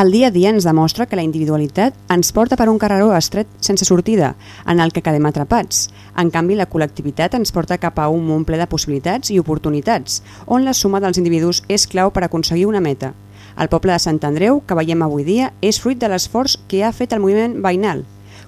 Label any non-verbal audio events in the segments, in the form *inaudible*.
El dia a dia ens demostra que la individualitat ens porta per un carreró estret sense sortida, en el que quedem atrapats. En canvi, la col·lectivitat ens porta cap a un món ple de possibilitats i oportunitats, on la suma dels individus és clau per aconseguir una meta. El poble de Sant Andreu, que veiem avui dia, és fruit de l'esforç que ha fet el moviment veïnal,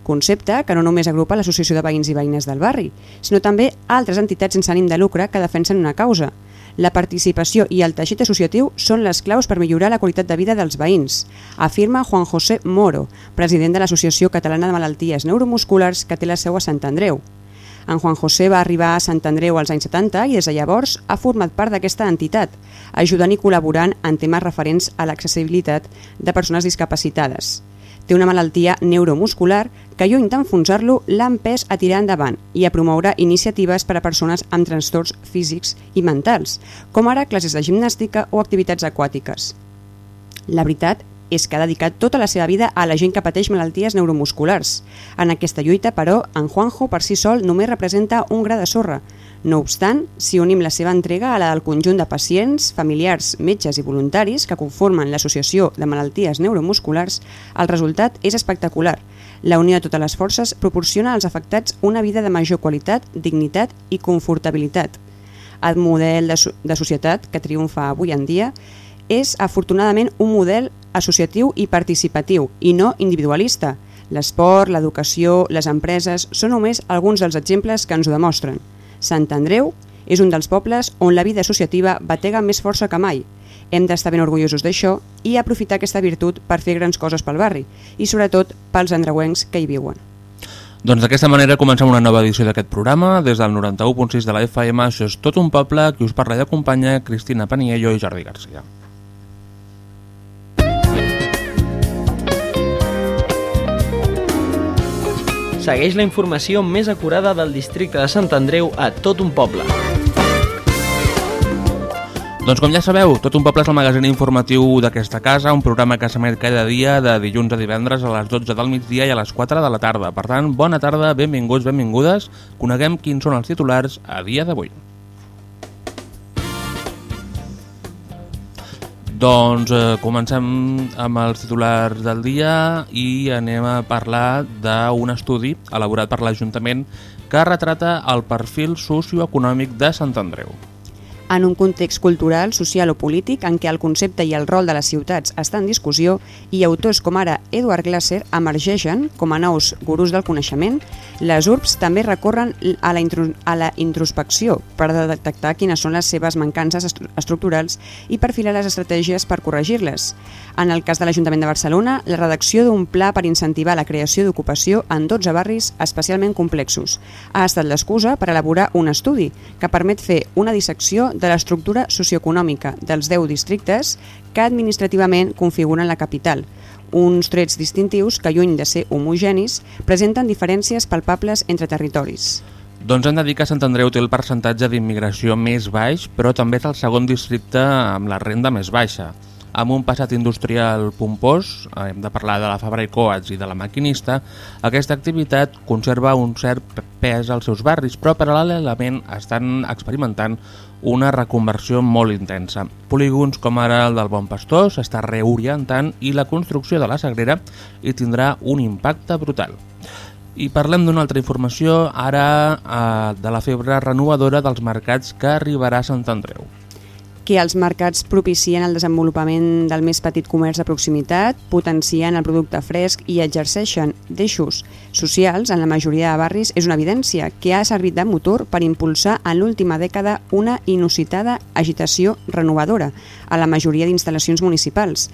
concepte que no només agrupa l'Associació de Veïns i Veïnes del barri, sinó també altres entitats sense ànim de lucre que defensen una causa, la participació i el teixit associatiu són les claus per millorar la qualitat de vida dels veïns, afirma Juan José Moro, president de l'Associació Catalana de Malalties Neuromusculars que té la seu a Sant Andreu. En Juan José va arribar a Sant Andreu als anys 70 i des de llavors ha format part d'aquesta entitat, ajudant i col·laborant en temes referents a l'accessibilitat de persones discapacitades té una malaltia neuromuscular que lluny d'enfonsar-lo l'ha empès a tirar endavant i a promoure iniciatives per a persones amb trastorns físics i mentals, com ara classes de gimnàstica o activitats aquàtiques. La veritat és que ha dedicat tota la seva vida a la gent que pateix malalties neuromusculars. En aquesta lluita, però, en Juanjo per si sol només representa un gra de sorra, no obstant, si unim la seva entrega a la del conjunt de pacients, familiars, metges i voluntaris que conformen l'Associació de Malalties Neuromusculars, el resultat és espectacular. La unió de totes les forces proporciona als afectats una vida de major qualitat, dignitat i confortabilitat. El model de, de societat que triomfa avui en dia és, afortunadament, un model associatiu i participatiu i no individualista. L'esport, l'educació, les empreses són només alguns dels exemples que ens ho demostren. Sant Andreu és un dels pobles on la vida associativa batega més força que mai. Hem d'estar ben orgullosos d'això i aprofitar aquesta virtut per fer grans coses pel barri i sobretot pels andreuencs que hi viuen. Doncs d'aquesta manera comencem una nova edició d'aquest programa. Des del 91.6 de la FM, això és tot un poble, qui us parla i acompanya Cristina Paniello i Jordi Garcia. Segueix la informació més acurada del districte de Sant Andreu a tot un poble. Doncs com ja sabeu, Tot un poble és el magazín informatiu d'aquesta casa, un programa que s'emet cada dia de dilluns a divendres a les 12 del migdia i a les 4 de la tarda. Per tant, bona tarda, benvinguts, benvingudes. Coneguem quins són els titulars a dia d'avui. Doncs eh, comencem amb els titulars del dia i anem a parlar d'un estudi elaborat per l'Ajuntament que retrata el perfil socioeconòmic de Sant Andreu en un context cultural, social o polític en què el concepte i el rol de les ciutats estan en discussió i autors com ara Edward Glasser emergeixen com a nous gurús del coneixement, les URBs també recorren a la, a la introspecció per detectar quines són les seves mancances estructurals i perfilar les estratègies per corregir-les. En el cas de l'Ajuntament de Barcelona, la redacció d'un pla per incentivar la creació d'ocupació en 12 barris especialment complexos ha estat l'excusa per elaborar un estudi que permet fer una dissecció de l'estructura socioeconòmica dels 10 districtes que administrativament configuren la capital, uns trets distintius que, lluny de ser homogenis, presenten diferències palpables entre territoris. Doncs hem de dir que Sant Andreu té el percentatge d'immigració més baix, però també és el segon districte amb la renda més baixa. Amb un passat industrial pompós, hem de parlar de la Fabra i Coats i de la Maquinista, aquesta activitat conserva un cert pes als seus barris, però paral·lelament estan experimentant una reconversió molt intensa. Polígons com ara el del Bon Pastor s'està reorientant i la construcció de la Sagrera hi tindrà un impacte brutal. I parlem d'una altra informació, ara eh, de la febre renovadora dels mercats que arribarà a Sant Andreu que els mercats propicien el desenvolupament del més petit comerç de proximitat, potencien el producte fresc i exerceixen d'eixos socials en la majoria de barris és una evidència que ha servit de motor per impulsar en l'última dècada una inusitada agitació renovadora a la majoria d'instal·lacions municipals.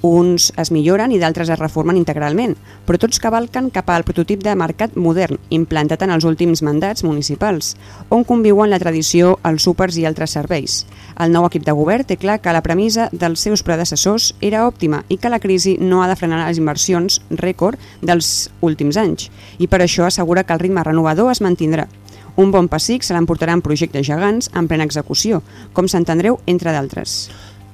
Uns es milloren i d'altres es reformen integralment, però tots cavalquen cap al prototip de mercat modern, implantat en els últims mandats municipals, on conviuen la tradició, els súpers i altres serveis. El nou equip de govern té clar que la premissa dels seus predecessors era òptima i que la crisi no ha de frenar les inversions rècord dels últims anys, i per això assegura que el ritme renovador es mantindrà. Un bon pessic se l'emportarà en projectes gegants en plena execució, com Sant Andreu, entre d'altres.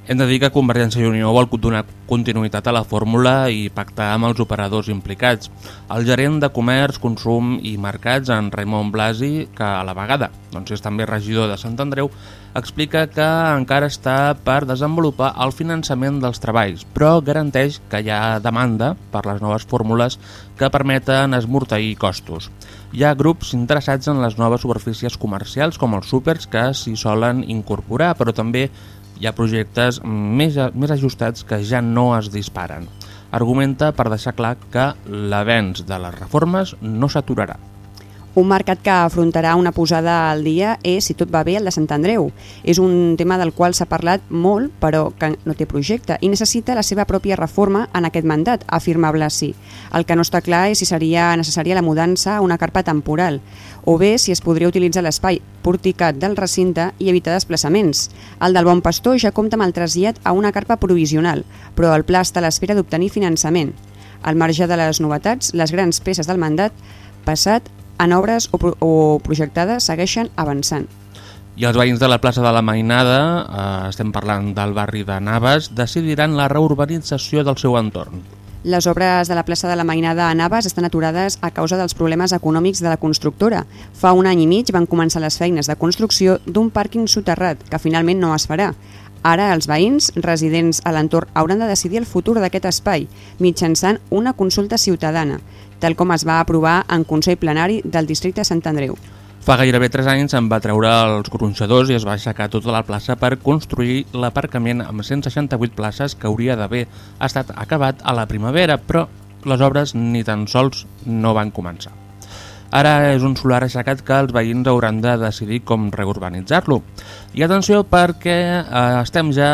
Hem de dir que Convergència i Unió vol donar continuïtat a la fórmula i pactar amb els operadors implicats. El gerent de Comerç, Consum i Mercats, en Raimon Blasi, que a la vegada doncs és també regidor de Sant Andreu, explica que encara està per desenvolupar el finançament dels treballs, però garanteix que hi ha demanda per les noves fórmules que permeten esmorteir costos. Hi ha grups interessats en les noves superfícies comercials com els súpers que s'hi solen incorporar, però també hi ha projectes més, més ajustats que ja no es disparen. Argumenta per deixar clar que l'avenç de les reformes no s'aturarà. Un mercat que afrontarà una posada al dia és, si tot va bé, el de Sant Andreu. És un tema del qual s'ha parlat molt, però que no té projecte i necessita la seva pròpia reforma en aquest mandat, afirma Blasi. El que no està clar és si seria necessària la mudança a una carpa temporal o bé si es podria utilitzar l'espai porticat del recinte i evitar desplaçaments. El del Bon Pastor ja compta amb el trasllat a una carpa provisional, però el pla està a l'espera d'obtenir finançament. Al marge de les novetats, les grans peces del mandat passat en obres o, pro o projectades segueixen avançant. I els veïns de la plaça de la Mainada, eh, estem parlant del barri de Navas, decidiran la reurbanització del seu entorn. Les obres de la plaça de la Mainada a Navas estan aturades a causa dels problemes econòmics de la constructora. Fa un any i mig van començar les feines de construcció d'un pàrquing soterrat, que finalment no es farà. Ara els veïns residents a l'entorn hauran de decidir el futur d'aquest espai mitjançant una consulta ciutadana tal com es va aprovar en Consell Plenari del districte Sant Andreu. Fa gairebé 3 anys en va treure els gronxadors i es va aixecar tota la plaça per construir l'aparcament amb 168 places que hauria d'haver estat acabat a la primavera, però les obres ni tan sols no van començar. Ara és un solar aixecat que els veïns hauran de decidir com reurbanitzar-lo. I atenció perquè eh, estem ja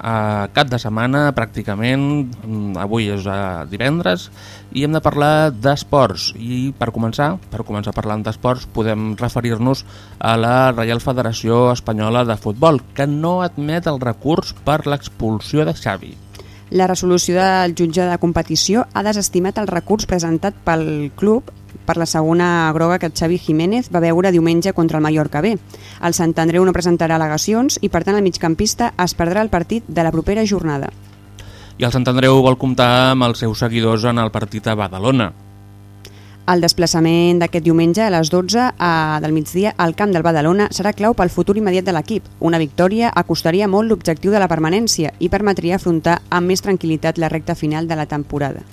a cap de setmana pràcticament, mm, avui és eh, divendres, i hem de parlar d'esports. I per començar, per començar parlant d'esports, podem referir-nos a la Reial Federació Espanyola de Futbol, que no admet el recurs per l'expulsió de Xavi. La resolució del jutge de competició ha desestimat el recurs presentat pel club per la segona groga que Xavi Jiménez va veure diumenge contra el Mallorca B. El Sant Andreu no presentarà al·legacions i, per tant, el migcampista es perdrà el partit de la propera jornada. I el Sant Andreu vol comptar amb els seus seguidors en el partit a Badalona. El desplaçament d'aquest diumenge a les 12 a, del migdia al camp del Badalona serà clau pel futur immediat de l'equip. Una victòria acostaria molt l'objectiu de la permanència i permetria afrontar amb més tranquil·litat la recta final de la temporada.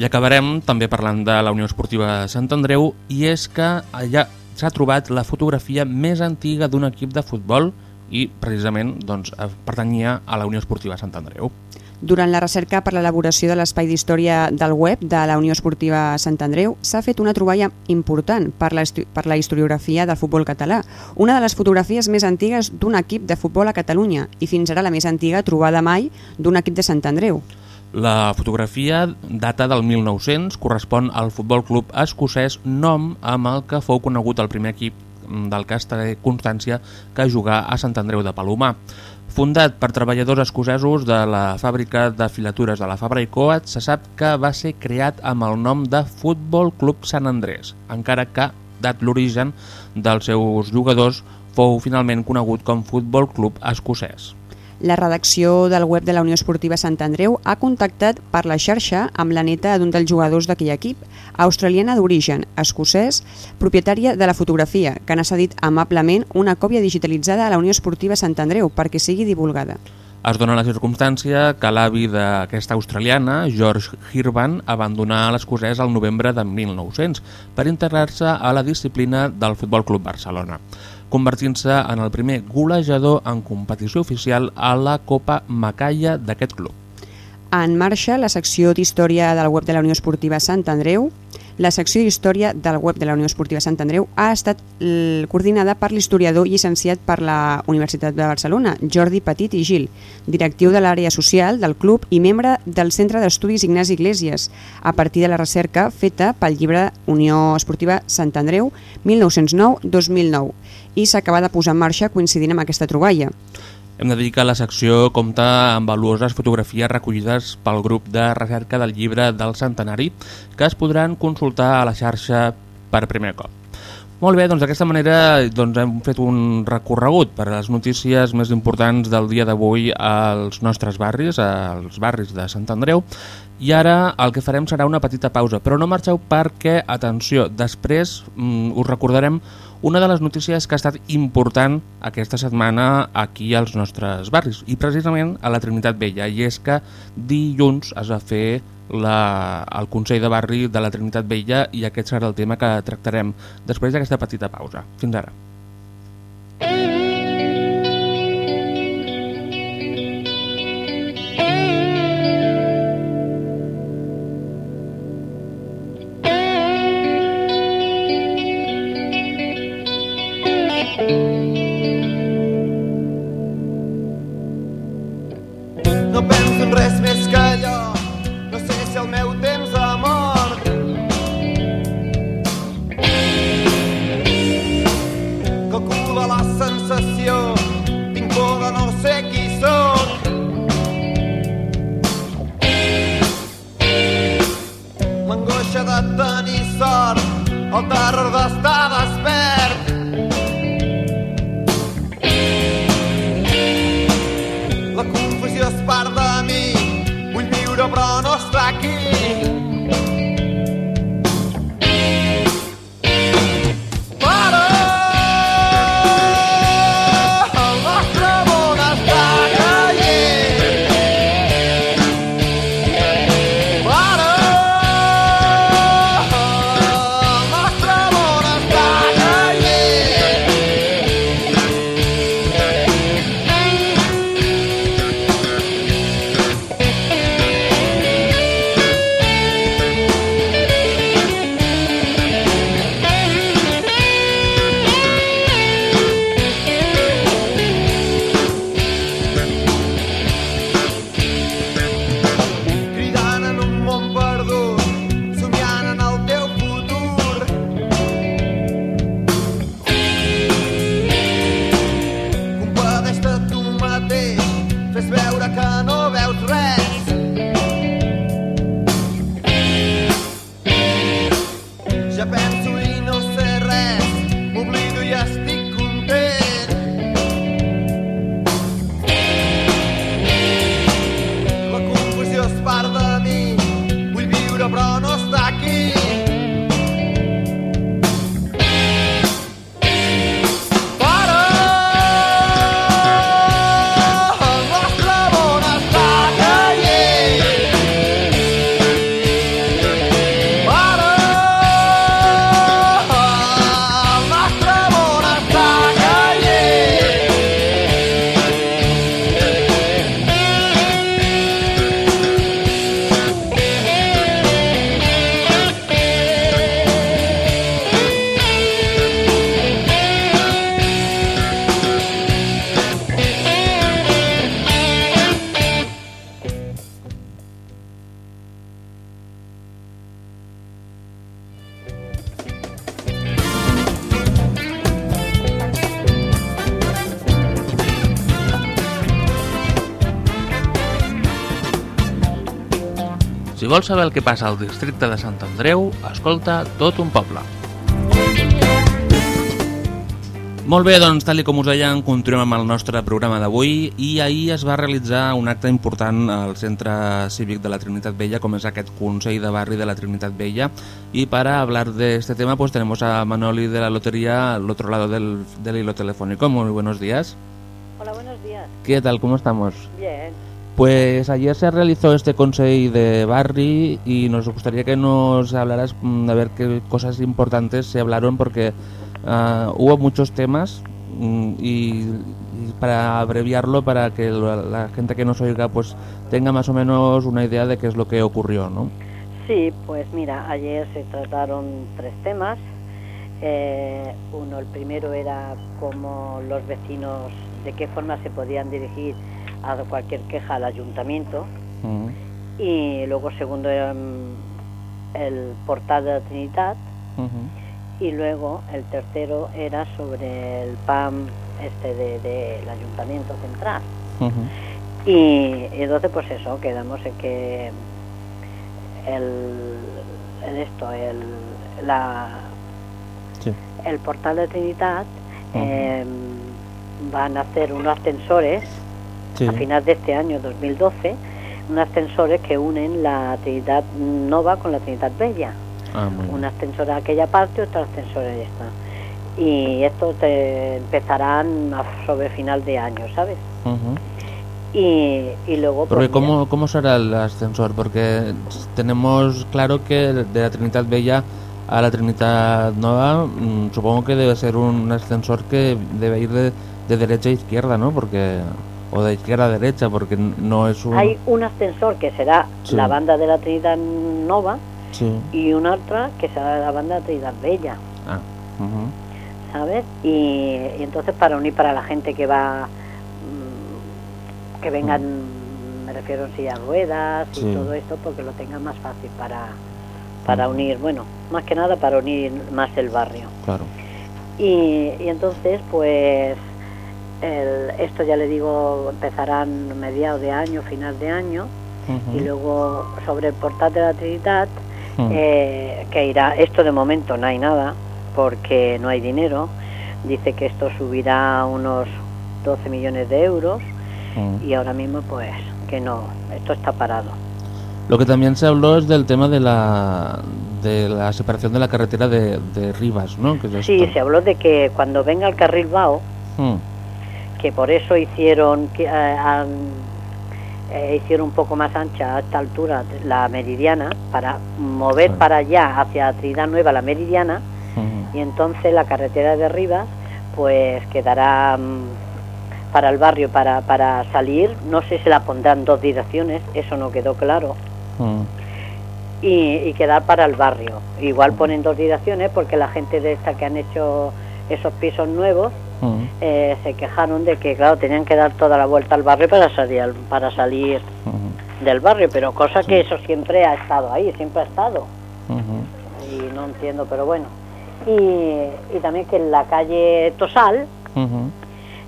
I acabarem també parlant de la Unió Esportiva Sant Andreu i és que allà s'ha trobat la fotografia més antiga d'un equip de futbol i precisament doncs, pertanyia a la Unió Esportiva Sant Andreu. Durant la recerca per l'elaboració de l'espai d'història del web de la Unió Esportiva Sant Andreu s'ha fet una troballa important per la, per la historiografia del futbol català, una de les fotografies més antigues d'un equip de futbol a Catalunya i fins ara la més antiga trobada mai d'un equip de Sant Andreu. La fotografia data del 1900, correspon al Futbol Club Escocès, nom amb el que fou conegut el primer equip del que està constància que jugà a Sant Andreu de Palomar. Fundat per treballadors escocesos de la fàbrica de filatures de la Fabra i Coat, se sap que va ser creat amb el nom de Futbol Club Sant Andrés, encara que, dat l'origen dels seus jugadors, fou finalment conegut com Futbol Club Escocès. La redacció del web de la Unió Esportiva Sant Andreu ha contactat per la xarxa amb la neta d'un dels jugadors d'aquell equip, australiana d'origen, escocès, propietària de la fotografia, que n'ha cedit amablement una còpia digitalitzada a la Unió Esportiva Sant Andreu perquè sigui divulgada. Es dona la circumstància que l'avi d'aquesta australiana, George Hirvan, abandonà l'escocès al novembre de 1900 per integrar-se a la disciplina del Futbol Club Barcelona convertint-se en el primer golejador en competició oficial a la Copa Macalla d'aquest club. En marxa la secció d'història del web de la Unió Esportiva Sant Andreu, la secció d'història del web de la Unió Esportiva Sant Andreu ha estat coordinada per l'historiador llicenciat per la Universitat de Barcelona, Jordi Petit i Gil, directiu de l'àrea social del club i membre del Centre d'Estudis Ignasi Iglesias, a partir de la recerca feta pel llibre Unió Esportiva Sant Andreu 1909-2009 i s'acaba de posar en marxa coincidint amb aquesta troballa. Hem de dir que la secció compta amb valuoses fotografies recollides pel grup de recerca del llibre del centenari que es podran consultar a la xarxa per primer cop. Molt bé, doncs d'aquesta manera doncs, hem fet un recorregut per a les notícies més importants del dia d'avui als nostres barris, als barris de Sant Andreu, i ara el que farem serà una petita pausa, però no marxeu perquè, atenció, després mm, us recordarem una de les notícies que ha estat important aquesta setmana aquí als nostres barris, i precisament a la Trinitat Vella, i és que dilluns es va fer la, el Consell de Barri de la Trinitat Vella i aquest serà el tema que tractarem després d'aquesta petita pausa. Fins ara. Vols saber el que passa al districte de Sant Andreu, escolta tot un poble. Molt bé, doncs, tal com us deien, continuem amb el nostre programa d'avui i ahir es va realitzar un acte important al Centre Cívic de la Trinitat Vella, com és aquest Consell de Barri de la Trinitat Vella. Y para hablar de este tema, pues tenemos a Manoli de la Lotería al otro lado del, del hilo telefónico. Muy buenos días. Hola, buenos días. ¿Qué tal? ¿Cómo estamos? Bien. Pues ayer se realizó este consejo de Barry y nos gustaría que nos hablaras mm, de ver qué cosas importantes se hablaron porque ah, hubo muchos temas mm, y, para abreviarlo para que la, gente que nos oiga pues tenga más o menos una idea de qué es lo que ocurrió, ¿no? Sí, pues mira, ayer se trataron tres temas. Eh, uno, el primero era cómo los vecinos, de qué forma se podían dirigir a cualquier queja al ayuntamiento. Y luego segundo era mm, el portal de la Trinidad. Y luego el tercero era sobre el PAM este del de, ayuntamiento central. y, entonces pues eso, quedamos en que el, el esto, el, la Sí. el portal de Trinidad eh, van a hacer unos ascensores Sí. a final de este año 2012, unos ascensores que unen la Trinidad Nova con la Trinidad Bella. Ah. Un ascensor a aquella parte, otro ascensor a esta. Y estos te empezarán a- sobre final de año, ¿sabes? Ujú. Y, y luego... Porque pues, ¿cómo, ¿cómo será el ascensor? Porque tenemos claro que de la Trinidad Bella a la Trinidad Nova mm, supongo que debe ser un ascensor que debe ir de, de derecha a izquierda, ¿no? Porque o de izquierda a derecha, porque no es un... Hay un ascensor que será Sí. la banda de la Trinidad Nova Sí. y una otra que será la banda de la Trinidad Bella. Ah. ¿sabes? Y, y entonces para unir para la gente que va, mm, que vengan, me refiero en silla de ruedas y todo esto, porque lo tengan más fácil para, para unir, bueno, más que nada para unir más el barrio. Claro. Y, y entonces, pues, el- esto ya le digo, empezarán mediados de año, final de año, y luego sobre el portal de la Trinidad, Mm. eh, que irá, esto de momento no hay nada, porque no hay dinero, dice que esto subirá unos 12 millones de euros, Mm. y ahora mismo pues que no, esto está parado. Lo que también se habló es del tema de la de la separación de la carretera de, de Rivas, ¿no? Que es Sí, se habló de que cuando venga el carril BAO, Mm. Que por eso hicieron que, eh, eh, hicieron un poco más ancha a esta altura la meridiana para mover Sí. para allá hacia Trinidad Nueva la meridiana y entonces la carretera de Rivas pues quedará mm, para el barrio para, para salir. No sé si la pondrán dos direcciones eso no quedó claro. Y, y quedar para el barrio. Igual ponen dos direcciones porque la gente de esta que han hecho esos pisos nuevos Eh, se quejaron de que claro tenían que dar toda la vuelta al barrio para salir al- para salir del barrio pero cosa que eso siempre ha estado ahí siempre ha estado y no entiendo pero bueno y, y también que en la calle Tosal.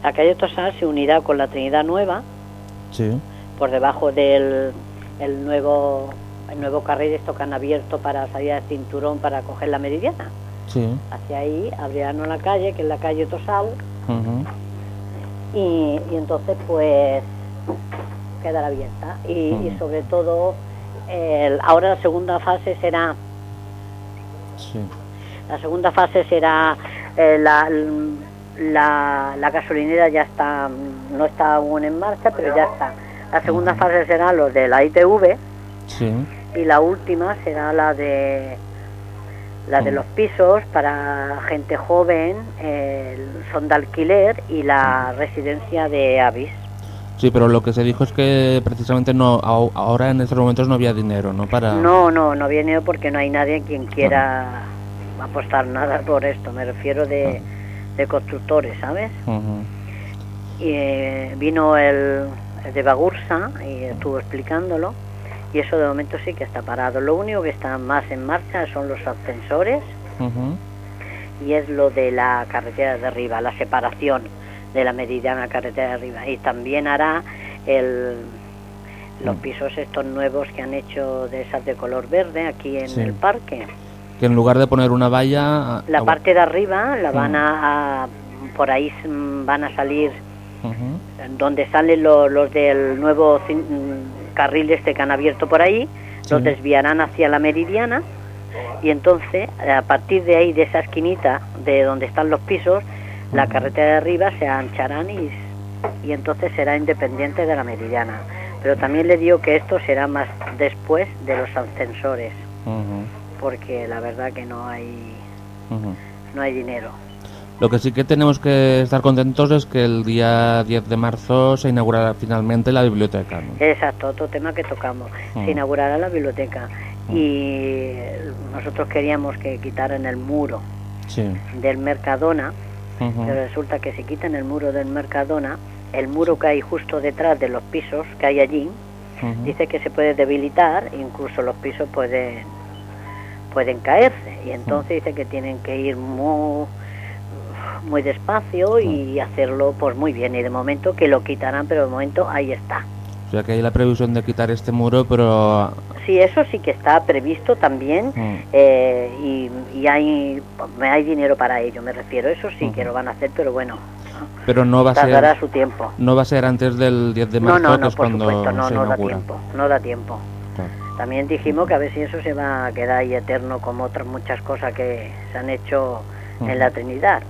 La calle Tosal se unirá con la Trinidad Nueva Sí. por debajo del el nuevo el nuevo carril esto que han abierto para salir al cinturón para coger la meridiana. Sí. Hacia ahí abrirán la calle, que es la calle Tosal, y, y entonces pues quedará abierta. Y, sobre todo, el- ahora la segunda fase será Sí. La segunda fase será eh, la, la, la gasolinera ya está, no está aún en marcha, pero ya está. La segunda fase será lo de la ITV Sí. y la última será la de la de los pisos para gente joven, eh, son de alquiler y la residencia de Avis. Sí, pero lo que se dijo es que precisamente no ahora en estos momentos no había dinero, ¿no? Para No, no, no viene porque no hay nadie quien quiera apostar nada por esto. Me refiero de, de constructores, ¿sabes? Ujú. y eh, vino el, el de Bagursa y estuvo explicándolo y eso de momento sí que está parado. Lo único que está más en marcha son los ascensores y es lo de la carretera de arriba, la separación de la meridiana carretera de arriba y también hará el los Mm. pisos estos nuevos que han hecho de esas de color verde aquí en Sí. el parque. Que en lugar de poner una valla... La ah, parte de arriba la Mm. van a, a- por ahí van a salir donde salen lo- los del nuevo carril este que han abierto por ahí, los Sí. desviarán hacia la meridiana y entonces a partir de ahí, de esa esquinita de donde están los pisos, la carretera de arriba se ancharán y, y entonces será independiente de la meridiana. Pero también le digo que esto será más después de los ascensores, porque la verdad que no hay, no hay dinero. Lo que sí que tenemos que estar contentos es que el día 10 de marzo se inaugurará finalmente la biblioteca. ¿no? Exacto, otro tema que tocamos. Mm. Se inaugurará la biblioteca y nosotros queríamos que quitaran el muro Sí. del Mercadona, pero resulta que si quitan el muro del Mercadona, el muro que hay justo detrás de los pisos que hay allí, dice que se puede debilitar, incluso los pisos pueden pueden caerse y entonces dice que tienen que ir muy muy despacio y hacerlo pues muy bien y de momento que lo quitarán pero de momento ahí está O sea que hay la previsión de quitar este muro, pero sí, eso sí que está previsto también Mm. eh, y, y hay, hay dinero para ello, me refiero. Eso sí que lo van a hacer, pero bueno, Pero no va a ser su tiempo. no va a ser antes del 10 de No, marzo, no, no, es por cuando supuesto, no, se no da tiempo, no da tiempo. Claro. También dijimos que a ver si eso se va a quedar ahí eterno como otras muchas cosas que se han hecho en la Trinidad.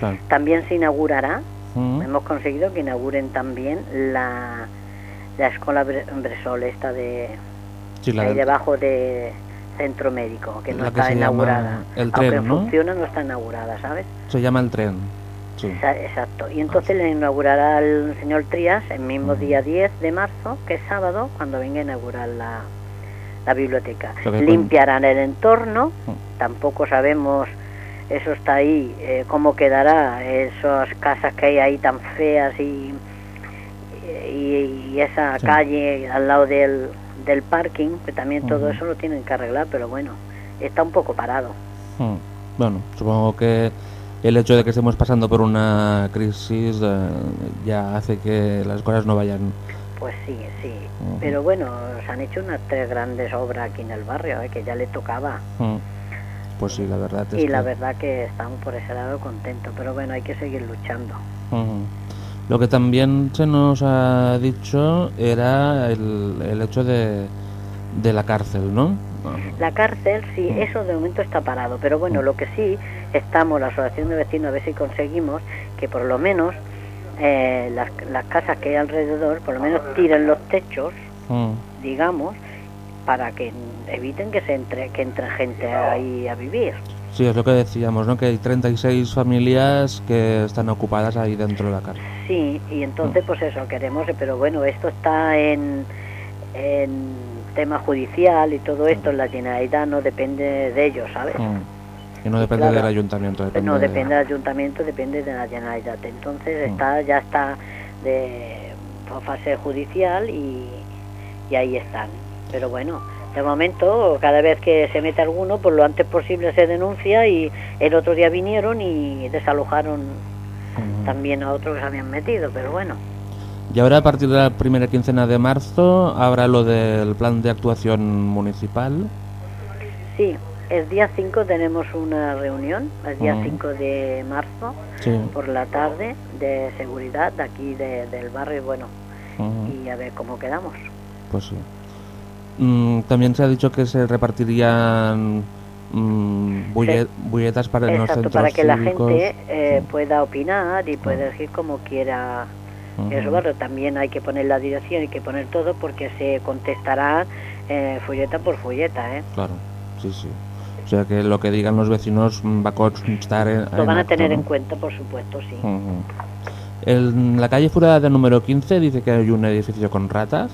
Claro. También se inaugurará, hemos conseguido que inauguren también la, la escuela Bre- Bresol, esta de Sí, la ahí del- debajo de centro médico, que no La que está inaugurada. el Aunque tren, ¿no? funciona, no está inaugurada, ¿sabes? se llama el tren. Sí. Exacto. Y entonces le inaugurará el señor Trías el mismo día 10 de marzo, que es sábado, cuando venga a inaugurar la, la biblioteca. Limpiarán el entorno, tampoco sabemos, eso está ahí, eh, cómo quedará, esas casas que hay ahí tan feas y, y, y esa Sí. calle al lado del, del parking, que también todo eso lo tienen que arreglar, pero bueno, está un poco parado. Mm. Bueno, supongo que el hecho de que estemos pasando por una crisis eh, ya hace que las cosas no vayan. Pues sí, sí. Pero bueno, se han hecho unas tres grandes obras aquí en el barrio, ¿eh? que ya le tocaba. Mm. Pues sí, la verdad es Y la verdad que estamos por ese lado contentos. Pero bueno, hay que seguir luchando. Ujú. Lo que también se nos ha dicho era el, el hecho de, de la cárcel, ¿no? La cárcel, sí, eso de momento está parado. Pero bueno, lo que sí, estamos, la Asociación de Vecinos, a ver si conseguimos que por lo menos eh, las, las casas que hay alrededor, por lo menos tiren los techos, digamos, para que eviten que se entre que entre gente ahí a vivir. Sí, es lo que decíamos, ¿no? Que hay 36 familias que están ocupadas ahí dentro de la cárcel. Sí, y entonces pues eso queremos, pero bueno, esto está en, en tema judicial y todo esto, la Generalidad no depende de ellos, ¿sabes? Mm. Y no depende claro. del ayuntamiento, depende no de- depende del ayuntamiento, depende de la Generalidad. Entonces Mm. está ya está de fase judicial y, y ahí están. Pero bueno, de momento cada vez que se mete alguno, pues lo antes posible se denuncia y el otro día vinieron y desalojaron también a otros que se habían metido, pero bueno. Y ahora a partir de la primera quincena de marzo habrá lo del plan de actuación municipal. Sí, el día 5 tenemos una reunión, el día. 5 de marzo, Sí. por la tarde, de seguridad de aquí de- del barrio, bueno, y a ver cómo quedamos. Pues sí. Mm, también se ha dicho que se repartirían mm, bulle- bulletas para los Exacto, centros para que la gente eh, Sí. pueda opinar y pueda elegir como quiera su Ujú. barrio. También hay que poner la dirección, hay que poner todo porque se contestará eh, folleta por folleta, ¿eh? Claro, sí, sí. O sea que lo que digan los vecinos va a constar en, Lo van a acto, tener ¿no? en cuenta, por supuesto, sí. En la calle Furada de número 15 dice que hay un edificio con ratas.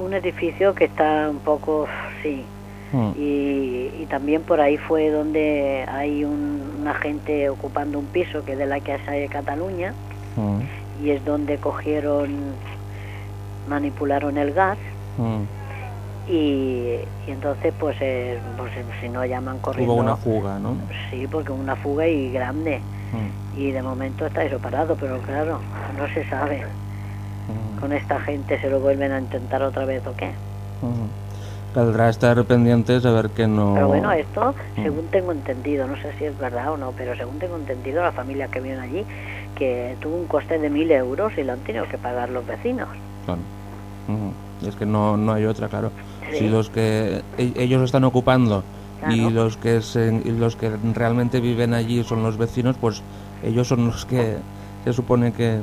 Un edificio que está un poco, sí, Mm. y, y también por ahí fue donde hay un, una gente ocupando un piso que es de la Casa de Cataluña Mm. y es donde cogieron, manipularon el gas Mm. y, y entonces pues, eh, pues si no llaman corriendo. Hubo una fuga, ¿no? Sí, porque una fuga y grande y de momento está eso parado, pero claro, no se sabe. Con esta gente se lo vuelven a intentar otra vez o qué. Caldrá estar pendientes a ver que no... Pero bueno, esto, según tengo entendido, no sé si es verdad o no, pero según tengo entendido, la familia que viene allí, que tuvo un coste de mil euros y lo han tenido que pagar los vecinos. Claro. Mm. Es que no, no hay otra, claro. Sí. Si los que e- ellos están ocupando y los que se, y los que realmente viven allí son los vecinos, pues ellos son los que se supone que,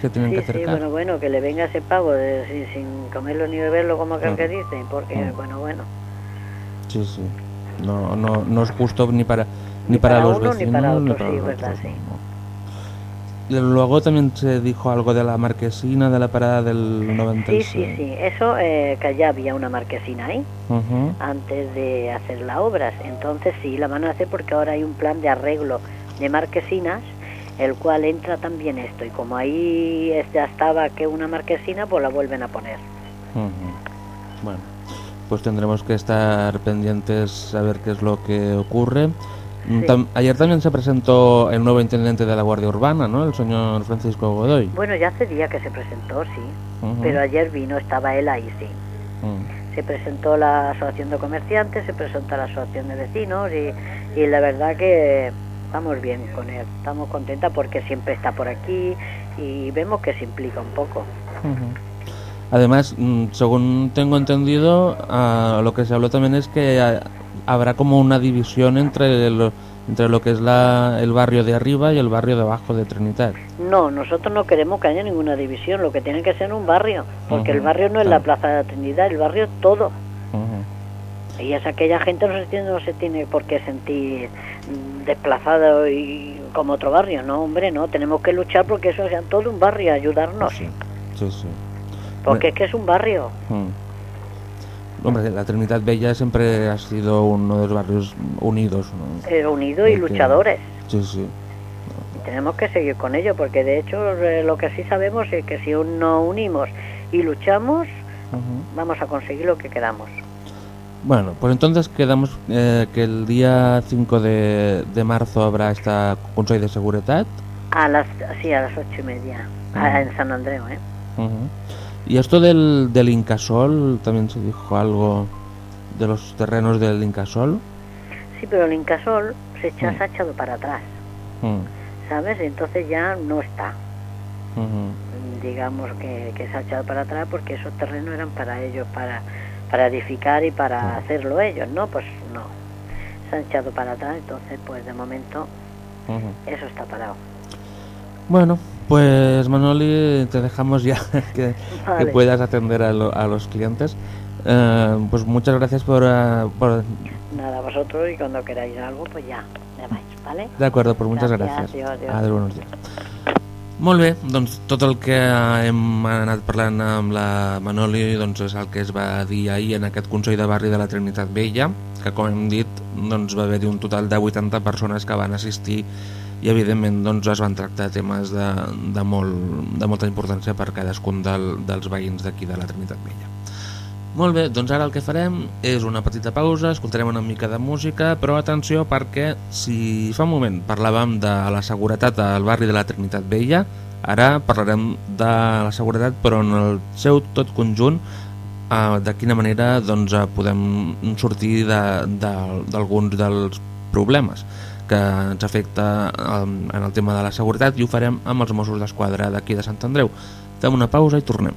que tienen Sí, que sí, acercar. bueno, bueno, que le venga ese pago de, sin, sin comerlo ni beberlo, como que Claro. dice, porque, Mm. bueno, bueno, Sí, sí. No, no, no es justo ni para ni, Ni para, para los uno, ni vecinos para ni otro, para sí, los verdad, otros, sí. no. Luego también se dijo algo de la marquesina de la parada del sí, 96. sí, sí, eso, eh, que ya había una marquesina ahí, Ujú. antes de hacer las obras. Entonces sí, la van a hacer porque ahora hay un plan de arreglo de marquesinas, el cual entra también esto. Y como ahí es- ya estaba que una marquesina, pues la vuelven a poner. Bueno, pues tendremos que estar pendientes a ver qué es lo que ocurre. Mm, Sí. tam- ayer también se presentó el nuevo intendente de la Guardia Urbana, ¿no? El señor Francisco Godoy. Bueno, ya hace día que se presentó, sí. Pero ayer vino, estaba él ahí, sí. Mm. se presentó la asociación de comerciantes, se presentó la asociación de vecinos y, y la verdad que estamos bien con él, estamos contentas porque siempre está por aquí y vemos que se implica un poco. Además, mm, según tengo entendido, ah, lo que se habló también es que habrá como una división entre entre lo que es la, el barrio de arriba y el barrio de abajo de Trinidad. No, nosotros no queremos que haya ninguna división, lo que tiene que ser un barrio, porque el barrio no es la Plaza de la Trinidad, el barrio es todo. Ujú. Y es aquella gente no se tiene, no se tiene por qué sentir desplazado y como otro barrio, no, hombre, no, tenemos que luchar porque eso sea todo un barrio, ayudarnos, Sí, sí, sí. porque es que es un barrio. Mm. Hombre, la Trinidad Bella siempre ha sido uno de los barrios unidos, ¿no? eh, unidos y que- luchadores. Sí, sí. Y tenemos que seguir con ello, porque de hecho eh, lo que sí sabemos es que si nos unimos y luchamos, vamos a conseguir lo que queramos. Bueno, pues entonces quedamos eh, que el día 5 de, de marzo habrá esta Consejo de Seguridad. A las, sí, a las ocho y media, en San Andreu, ¿eh? Y esto del, del Incasol, también se dijo algo de los terrenos del Incasol. Sí, pero el Incasol se, echa, se ha echado para atrás, ¿sabes? Entonces ya no está. Digamos que, que se ha echado para atrás porque esos terrenos eran para ellos, para, para edificar y para hacerlo ellos, ¿no? Pues no. Se han echado para atrás, entonces pues de momento eso está parado. Bueno, pues Manoli, te dejamos ya *laughs* que, puedas atender a, lo- a los clientes. Eh, pues muchas gracias por, eh, por- Nada, vosotros y cuando queráis algo, pues ya, vais, ¿vale? De acuerdo, pues muchas Gràcies, gràcies. adiós, buenos dies. Molt bé, doncs tot el que hem anat parlant amb la Manoli doncs és el que es va dir ahir en aquest Consell de Barri de la Trinitat Vella, que com hem dit doncs va haver-hi un total de 80 persones que van assistir i evidentment doncs, es van tractar temes de, de, molt, de molta importància per cadascun del, dels veïns d'aquí de la Trinitat Vella. Molt bé, doncs ara el que farem és una petita pausa, escoltarem una mica de música, però atenció perquè si fa un moment parlàvem de la seguretat al barri de la Trinitat Vella, ara parlarem de la seguretat però en el seu tot conjunt, eh, de quina manera doncs, eh, podem sortir d'alguns de, de, dels problemes que ens afecta eh, en el tema de la seguretat i ho farem amb els Mossos d'Esquadra d'aquí de Sant Andreu. Fem una pausa i tornem.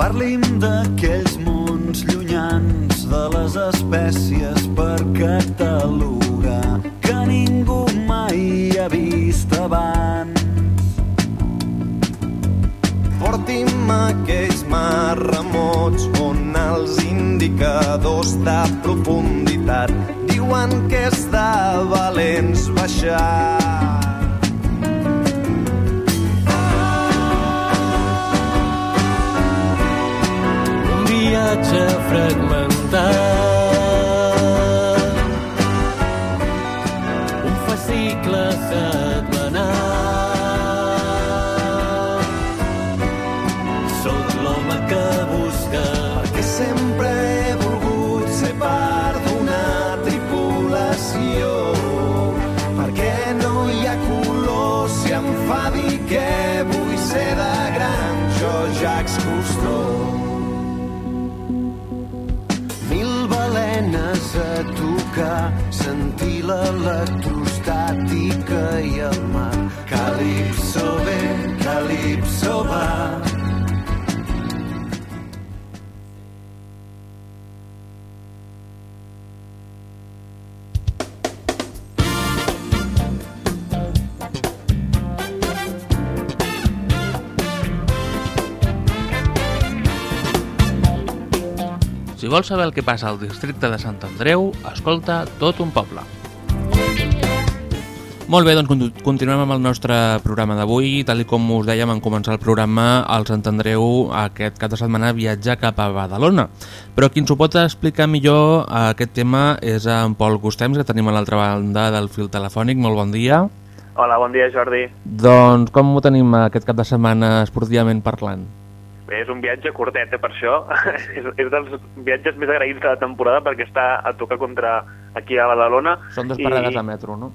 Parlim d'aquells mons llunyans de les espècies per catalogar que ningú mai ha vist abans. Porti'm aquells mars remots on els indicadors de profunditat diuen que és de valents baixar. Un viatge fragmentat. Un fascicle setmanal. Soc l'home que busca Perquè sempre he volgut ser part d'una tripulació. Perquè no hi ha color si em fa dir que l'electrostàtica i el mar. Calipso ve, calipso va. Si vols saber el que passa al districte de Sant Andreu, escolta tot un poble. Molt bé, doncs continuem amb el nostre programa d'avui. Tal i com us dèiem en començar el programa, el Sant Andreu aquest cap de setmana viatja cap a Badalona. Però qui ens ho pot explicar millor a aquest tema és en Pol Gustems, que tenim a l'altra banda del fil telefònic. Molt bon dia. Hola, bon dia Jordi. Doncs com ho tenim aquest cap de setmana esportivament parlant? Bé, és un viatge curtet, eh, per això. *laughs* és, és dels viatges més agraïts de la temporada perquè està a tocar contra aquí a Badalona. Són dues I- parades de metro, no?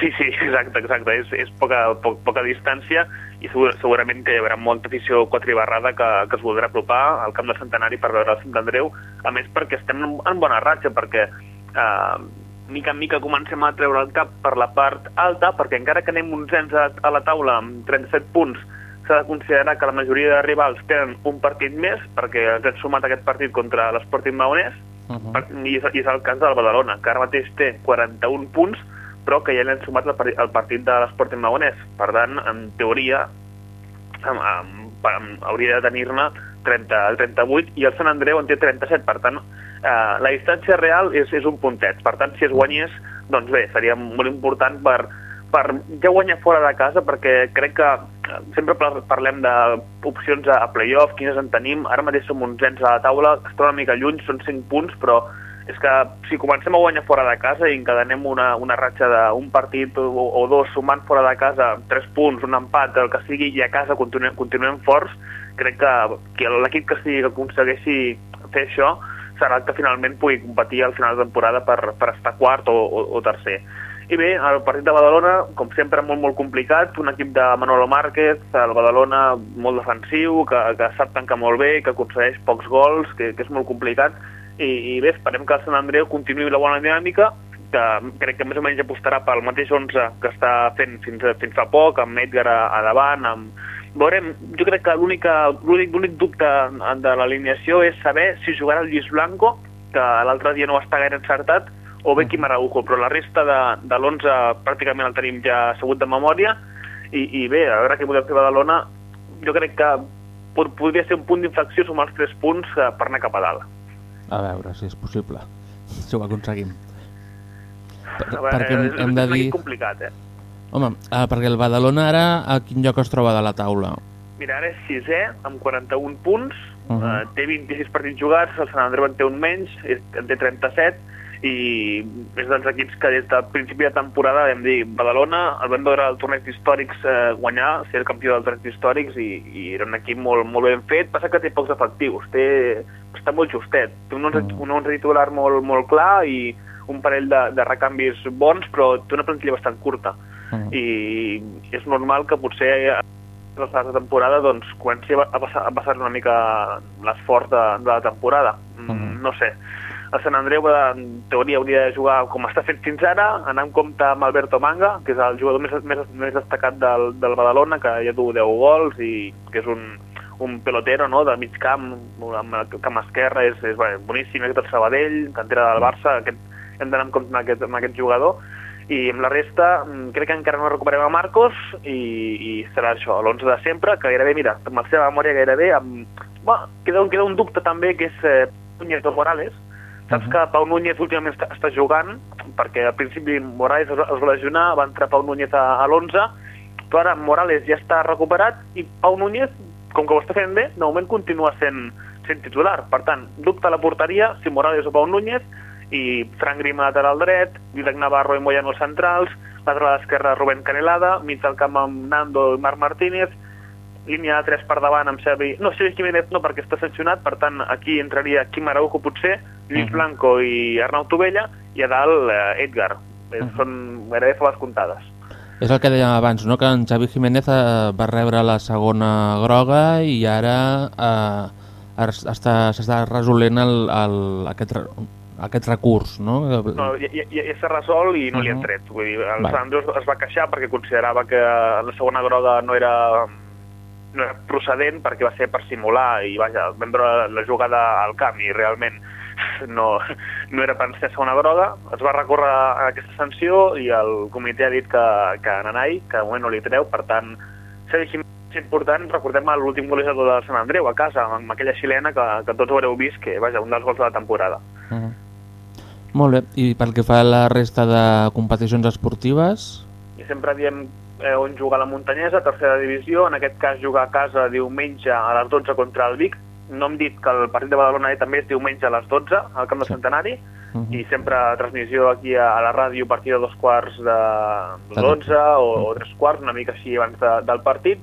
Sí, sí, *laughs* exacte, exacte. És, és poca, po, poca distància i segur, segurament que hi haurà molta afició quatribarrada que, que es voldrà apropar al camp de Centenari per veure el Sant Andreu, a més perquè estem en, bona ratxa, perquè eh, mica en mica comencem a treure el cap per la part alta, perquè encara que anem uns a, a la taula amb 37 punts, s'ha de considerar que la majoria de rivals tenen un partit més, perquè ens hem sumat aquest partit contra l'Esporting Maonès, Uh -huh. per, i, és, i és el cas del Badalona, que ara mateix té 41 punts, però que ja l'hem sumat al, partit de l'Esporting Maonès. Per tant, en teoria, em, em, em, hauria de tenir-ne 30, 38 i el Sant Andreu en té 37, per tant, eh, la distància real és, és un puntet. Per tant, si es guanyés, doncs bé, seria molt important per, per ja guanyar fora de casa, perquè crec que eh, sempre par- parlem d'opcions a, playoff, quines en tenim, ara mateix som uns ens a la taula, està una mica lluny, són 5 punts, però és que si comencem a guanyar fora de casa i encadenem una, una ratxa d'un partit o, o dos sumant fora de casa 3 punts, un empat, el que sigui, i a casa continuem, continuem forts, crec que, que l'equip que sigui que aconsegueixi fer això serà el que finalment pugui competir al final de temporada per, per estar quart o, o, o tercer. I bé, el partit de Badalona, com sempre, molt, molt complicat, un equip de Manolo Márquez, el Badalona molt defensiu, que, que sap tancar molt bé, que aconsegueix pocs gols, que, que és molt complicat, i, i bé, esperem que el Sant Andreu continuï la bona dinàmica, que crec que més o menys apostarà pel mateix 11 que està fent fins, fins fa poc, amb Edgar a, a davant, amb... Veurem, jo crec que l'únic dubte de l'alineació és saber si jugarà el Lluís Blanco, que l'altre dia no va estar gaire encertat, o bé Quim Araujo, però la resta de, de l'11 pràcticament el tenim ja assegut de memòria, i, i bé, a veure què podem fer Badalona, jo crec que pod podria ser un punt d'inflexió sumar els 3 punts eh, per anar cap a dalt. A veure si és possible, si ho aconseguim. Per, veure, perquè hem, hem de dir... complicat, eh? Home, eh, perquè el Badalona ara a quin lloc es troba de la taula? Mira, ara és sisè, amb 41 punts, uh. -huh. uh, té 26 partits jugats, el Sant Andreu en té un menys, en té 37, i és dels equips que des del principi de temporada vam dir Badalona, el vam veure al torneig històrics eh, guanyar, ser el campió del torneig històrics i, i era un equip molt, molt ben fet, passa que té pocs efectius, té, està molt justet, té un 11, Mhm. un 11 titular molt, molt clar i un parell de, de recanvis bons, però té una plantilla bastant curta Mhm. i és normal que potser a les de temporada doncs, comenci a passar, a passar una mica l'esforç de, de la temporada. Mm, Mhm. No sé. El Sant Andreu, eh, en teoria, hauria de jugar com està fent fins ara, anar en compte amb Alberto Manga, que és el jugador més, més, més destacat del, del Badalona, que ja du 10 gols i que és un, un pelotero no? de mig camp, amb el camp esquerre, és, és bé, boníssim, és del Sabadell, cantera del Barça, aquest, hem d'anar en compte amb aquest, amb aquest jugador, i amb la resta mm, crec que encara no recuperem a Marcos i, i serà això, l'11 de sempre, que gairebé, mira, amb la seva memòria gairebé, amb... Bueno, queda, un, queda un dubte també, que és eh, Núñez o Morales. Saps Mhm. que Pau Núñez últimament està, està jugant, perquè al principi Morales es, es va lesionar, va entrar Pau Núñez a, a l'11, però ara Morales ja està recuperat i Pau Núñez, com que ho està fent bé, de moment continua sent, sent titular. Per tant, dubte a la porteria si Morales o Pau Núñez, i Frank Grima lateral dret, Didac Navarro i Moyano centrals, lateral esquerra Rubén Canelada, mig del camp amb Nando i Marc Martínez, línia de 3 per davant amb Xavi... No, Xavi Jiménez no, perquè està sancionat, per tant, aquí entraria Quim Araujo potser, Lluís Mhm. Blanco i Arnau Tovella, i a dalt eh, Edgar. Eh, Mhm. Són gairebé faves comptades. És el que dèiem abans, no? que en Xavi Jiménez eh, va rebre la segona groga i ara eh, es- està- s'està resolent el, el, aquest, aquest recurs. No? No, ja, ja, ja s'ha resolt i no li han tret. Vull dir, el Vale. Sandro es, es va queixar perquè considerava que la segona groga no era, no era procedent perquè va ser per simular i vaja, vam veure la jugada al camp i realment no, no era per ser segona groga. Es va recórrer a aquesta sanció i el comitè ha dit que, que Nanai, que de moment no li treu, per tant, Sergi Jiménez és important, recordem l'últim golejador de Sant Andreu a casa, amb aquella xilena que, que tots haureu vist, que vaja, un dels gols de la temporada. Mhm. Molt bé, i pel que fa a la resta de competicions esportives... i sempre diem eh, on jugar la muntanyesa, tercera divisió, en aquest cas jugar a casa diumenge a les 12 contra el Vic. No hem dit que el partit de Badalona també és diumenge a les 12 al Camp de. Centenari Mhm. i sempre transmissió aquí a, a la ràdio a partir de dos quarts de De l'11 o, o tres quarts, una mica així abans de, del partit.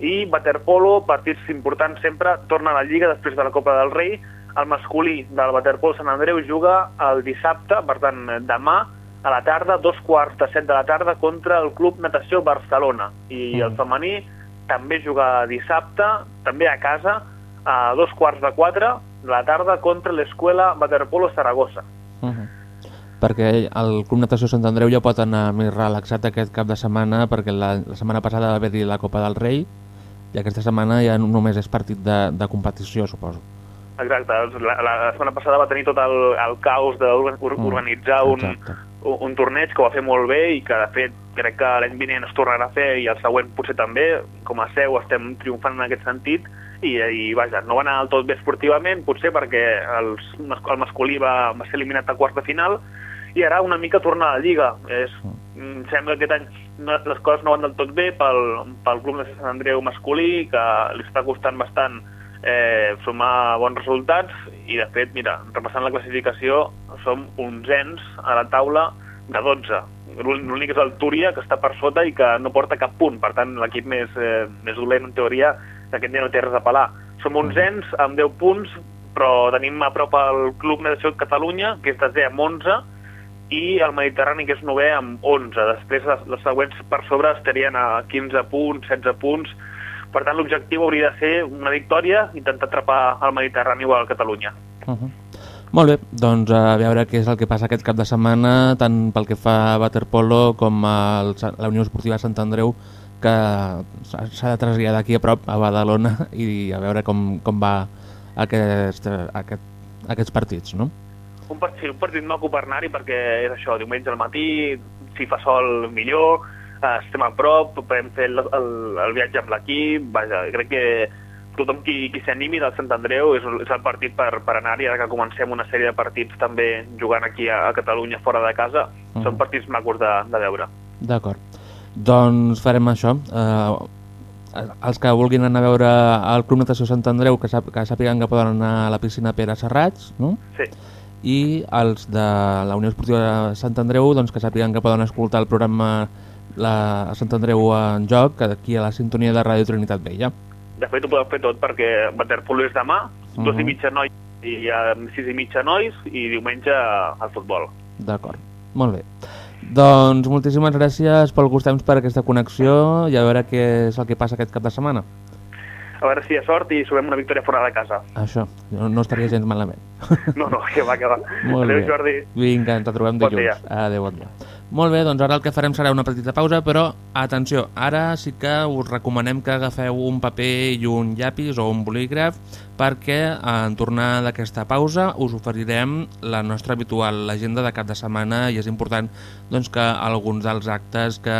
I waterpolo, partits importants sempre, torna a la Lliga després de la Copa del Rei. El masculí del waterpolo Sant Andreu juga el dissabte, per tant, demà, a la tarda, dos quarts de set de la tarda, contra el Club Natació Barcelona. I Mm. el femení també juga dissabte, també a casa, a dos quarts de quatre de la tarda contra l'Escuela Waterpolo Saragossa. Uh -huh. Perquè el Club Natació Sant Andreu ja pot anar més relaxat aquest cap de setmana perquè la, la setmana passada va haver-hi la Copa del Rei i aquesta setmana ja només és partit de, de competició, suposo. Exacte, la, la setmana passada va tenir tot el, el caos d'organitzar un, Exacte. un, un torneig que ho va fer molt bé i que de fet crec que l'any vinent es tornarà a fer i el següent potser també, com a seu estem triomfant en aquest sentit i, i vaja, no va anar del tot bé esportivament, potser perquè els, el masculí va, va ser eliminat a quart de final i ara una mica tornar a la Lliga. És, mm, sembla que aquest any no, les coses no van del tot bé pel, pel club de Sant Andreu masculí, que li està costant bastant eh, sumar bons resultats i de fet, mira, repassant la classificació som onzens a la taula de 12. L'únic és el Túria, que està per sota i que no porta cap punt. Per tant, l'equip més, eh, més dolent, en teoria, aquest dia no té res a pelar. Som onzens amb 10 punts, però tenim a prop el Club Natació Catalunya, que és desè amb 11, i el Mediterrani, que és novè, amb 11. Després, les, les següents per sobre estarien a 15 punts, 16 punts. Per tant, l'objectiu hauria de ser una victòria, intentar atrapar el Mediterrani o el Catalunya. Uh -huh. Molt bé, doncs a veure què és el que passa aquest cap de setmana, tant pel que fa a Waterpolo com a la Unió Esportiva Sant Andreu, que s'ha de traslladar d'aquí a prop, a Badalona, i a veure com, com va aquest, aquest, aquests partits, no? Un partit, un partit maco per anar-hi perquè és això, diumenge al matí, si fa sol millor, eh, estem a prop, podem fer el, el, el viatge amb l'equip, vaja, crec que tothom qui, qui s'animi del Sant Andreu és, és el partit per, per anar-hi, ara que comencem una sèrie de partits també jugant aquí a, a Catalunya fora de casa, Mhm. són partits macos de, de veure. D'acord. Doncs farem això. Eh, els que vulguin anar a veure el Club Natació Sant Andreu, que, sap, que sàpiguen que poden anar a la piscina Pere Serrats, no? Sí. i els de la Unió Esportiva de Sant Andreu doncs, que sàpiguen que poden escoltar el programa la Sant Andreu en joc que aquí a la sintonia de Ràdio Trinitat Vella. De fet, ho podeu fer tot perquè Waterpolo és demà, dos Mhm. i mitja nois i uh, sis i mitja nois i diumenge al futbol. D'acord, molt bé. Doncs moltíssimes gràcies pel gust temps per aquesta connexió i a veure què és el que passa aquest cap de setmana. A veure si hi ha sort i subem una victòria fora de casa. Això, no, no estaria gens malament. *laughs* No, no, que va, que va. Molt Adéu, bé. Jordi. Vinga, ens trobem Bon dilluns. Adéu, bon dia. Molt bé, doncs ara el que farem serà una petita pausa, però atenció, ara sí que us recomanem que agafeu un paper i un llapis o un bolígraf perquè en tornar d'aquesta pausa us oferirem la nostra habitual agenda de cap de setmana i és important doncs, que alguns dels actes que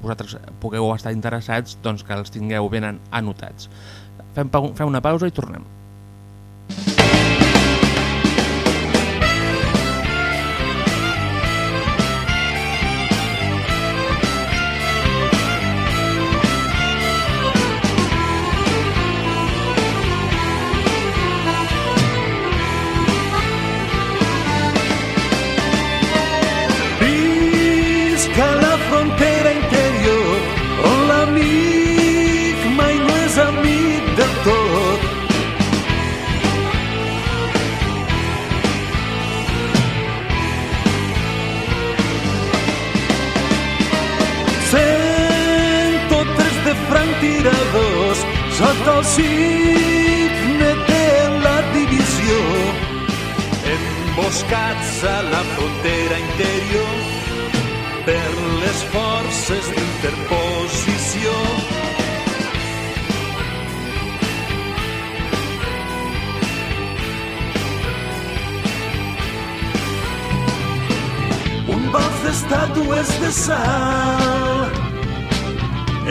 vosaltres pugueu estar interessats doncs, que els tingueu ben an- anotats. Fem, fem una pausa i tornem.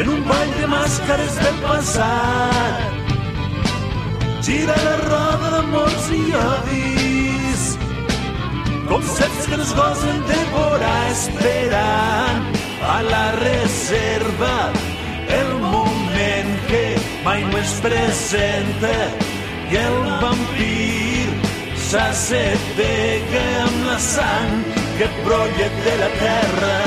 Un ball de màscares del passat gira la roda d'amors i odis. Com ceps que es gosen devorar esperant a la reserva el moment que mai no es presenta i el vampir s'assetega amb la sang que brolla de la terra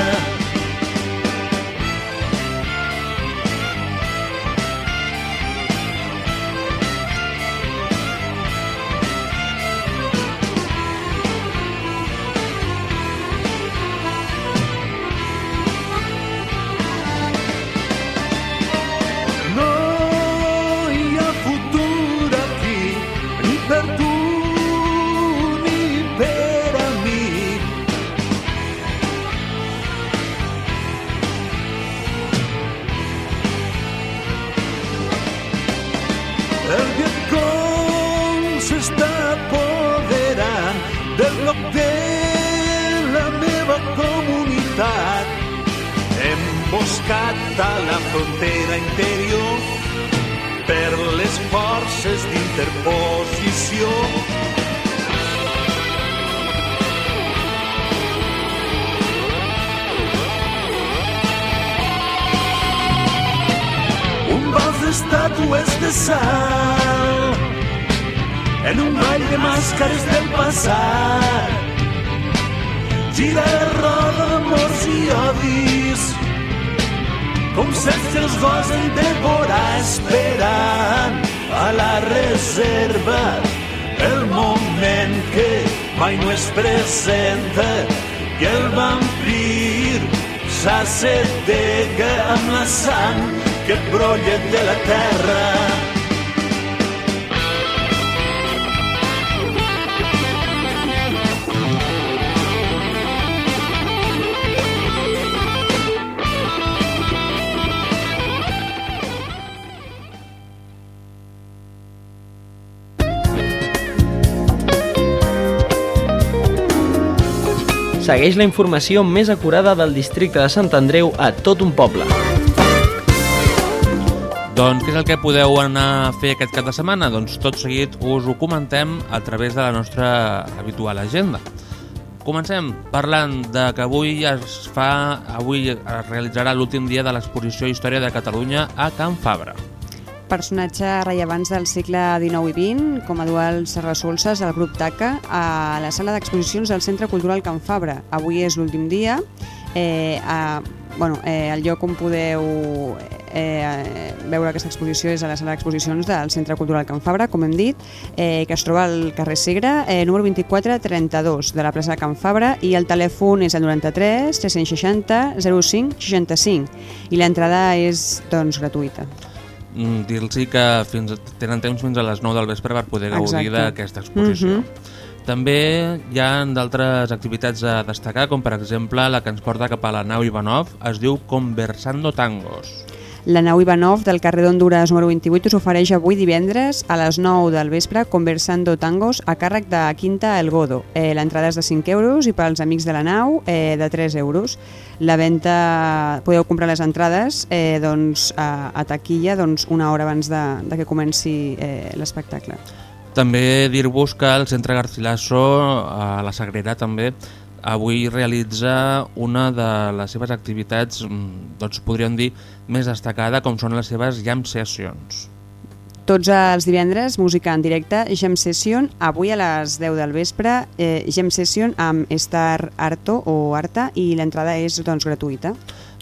de la meva comunitat. Hem buscat a la frontera interior per les forces d'interposició. Un vals d'estàtues de sal en un ball de màscares del passat. Gira la roda d'amors i odis com sense els gosen devorar esperant a la reserva el moment que mai no es presenta i el vampir s'assedega amb la sang que brolla de la terra. Segueix la informació més acurada del districte de Sant Andreu a tot un poble. Doncs què és el que podeu anar a fer aquest cap de setmana? Doncs tot seguit us ho comentem a través de la nostra habitual agenda. Comencem parlant de que avui es fa, avui es realitzarà l'últim dia de l'exposició Història de Catalunya a Can Fabra. Personatges rellevants del segle XIX i XX, com Eduard Serrasolses, el grup TACA, a la sala d'exposicions del Centre Cultural Can Fabra. Avui és l'últim dia. Eh, a, bueno, eh, el lloc on podeu eh, veure aquesta exposició és a la sala d'exposicions del Centre Cultural Can Fabra, com hem dit, eh, que es troba al carrer Segre, eh, número 2432 de la plaça de Can Fabra i el telèfon és el 93 360 05 65 i l'entrada és doncs, gratuïta. Mm, Dir-los que fins, tenen temps fins a les 9 del vespre per poder gaudir d'aquesta exposició. Mhm. També hi ha d'altres activitats a destacar, com per exemple la que ens porta cap a la nau Ivanov, es diu Conversando Tangos. La nau Ivanov del carrer d'Honduras número 28 us ofereix avui divendres a les 9 del vespre Conversando Tangos a càrrec de Quinta El Godo. Eh, L'entrada és de 5 euros i pels amics de la nau eh, de 3 euros. La venda, podeu comprar les entrades eh, doncs, a, a taquilla doncs, una hora abans de, de que comenci eh, l'espectacle. També dir-vos que el Centre Garcilaso, a la Sagrera també, avui realitza una de les seves activitats, mm, doncs podríem dir, més destacada, com són les seves jam sessions. Tots els divendres, música en directe, Jam Session, avui a les 10 del vespre, eh, Jam Session amb Star Arto o Arta i l'entrada és doncs, gratuïta.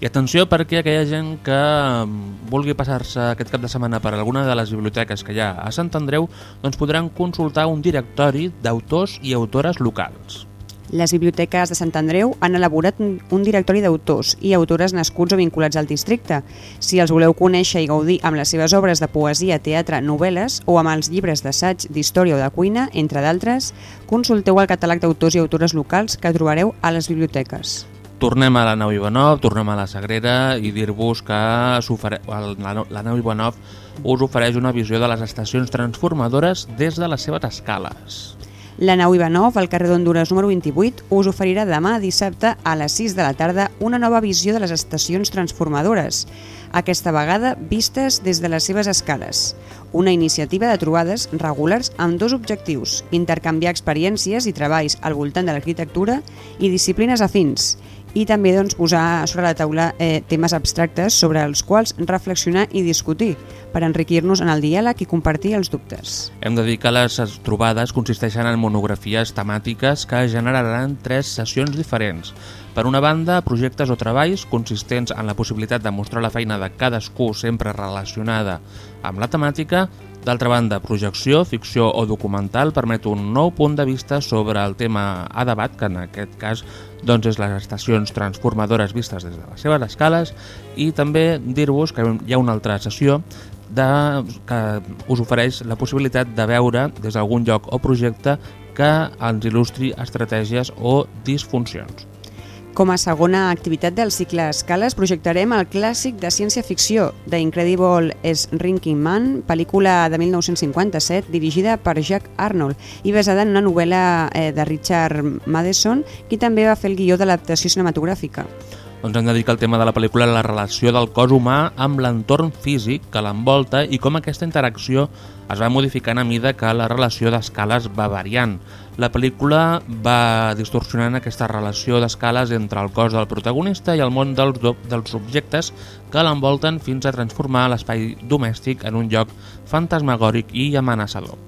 I atenció perquè aquella gent que mm, vulgui passar-se aquest cap de setmana per alguna de les biblioteques que hi ha a Sant Andreu doncs podran consultar un directori d'autors i autores locals. Les biblioteques de Sant Andreu han elaborat un directori d'autors i autores nascuts o vinculats al districte. Si els voleu conèixer i gaudir amb les seves obres de poesia, teatre, novel·les o amb els llibres d'assaig, d'història o de cuina, entre d'altres, consulteu el catàleg d'autors i autores locals que trobareu a les biblioteques. Tornem a la nau Ivanov, tornem a la Sagrera i dir-vos que la nau Ivanov us ofereix una visió de les estacions transformadores des de les seves escales. La nau Ivanov, al carrer d'Honduras número 28, us oferirà demà dissabte a les 6 de la tarda una nova visió de les estacions transformadores, aquesta vegada vistes des de les seves escales. Una iniciativa de trobades regulars amb dos objectius, intercanviar experiències i treballs al voltant de l'arquitectura i disciplines afins, i també doncs, posar sobre la taula eh, temes abstractes sobre els quals reflexionar i discutir per enriquir-nos en el diàleg i compartir els dubtes. Hem de dir que les trobades consisteixen en monografies temàtiques que generaran tres sessions diferents. Per una banda, projectes o treballs consistents en la possibilitat de mostrar la feina de cadascú sempre relacionada amb la temàtica. D'altra banda, projecció, ficció o documental permet un nou punt de vista sobre el tema a debat, que en aquest cas doncs, és les estacions transformadores vistes des de les seves escales, i també dir-vos que hi ha una altra sessió de, que us ofereix la possibilitat de veure des d'algun lloc o projecte que ens il·lustri estratègies o disfuncions. Com a segona activitat del cicle Escales projectarem el clàssic de ciència-ficció The Incredible Shrinking Man, pel·lícula de 1957 dirigida per Jack Arnold i basada en una novel·la eh, de Richard Matheson, qui també va fer el guió de l'adaptació cinematogràfica. Doncs hem de dir que el tema de la pel·lícula és la relació del cos humà amb l'entorn físic que l'envolta i com aquesta interacció es va modificant a mida que la relació d'escales va variant. La pel·lícula va distorsionant aquesta relació d'escales entre el cos del protagonista i el món dels, dels objectes que l'envolten fins a transformar l'espai domèstic en un lloc fantasmagòric i amenaçador.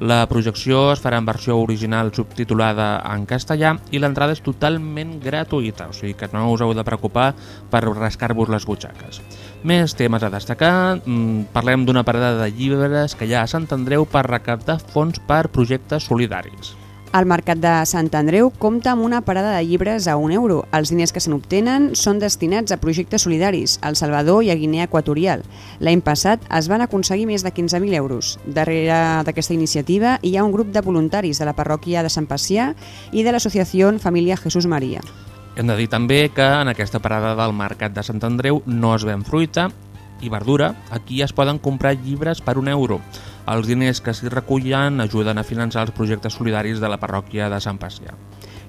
La projecció es farà en versió original subtitulada en castellà i l'entrada és totalment gratuïta, o sigui que no us heu de preocupar per rascar-vos les butxaques. Més temes a destacar, mm, parlem d'una parada de llibres que hi ha a Sant Andreu per recaptar fons per projectes solidaris. El Mercat de Sant Andreu compta amb una parada de llibres a un euro. Els diners que se n'obtenen són destinats a projectes solidaris al Salvador i a Guinea Equatorial. L'any passat es van aconseguir més de 15.000 euros. Darrere d'aquesta iniciativa hi ha un grup de voluntaris de la parròquia de Sant Pacià i de l'associació Família Jesús Maria. Hem de dir també que en aquesta parada del Mercat de Sant Andreu no es ven fruita i verdura. Aquí es poden comprar llibres per un euro. Els diners que s'hi recullen ajuden a finançar els projectes solidaris de la parròquia de Sant Pacià.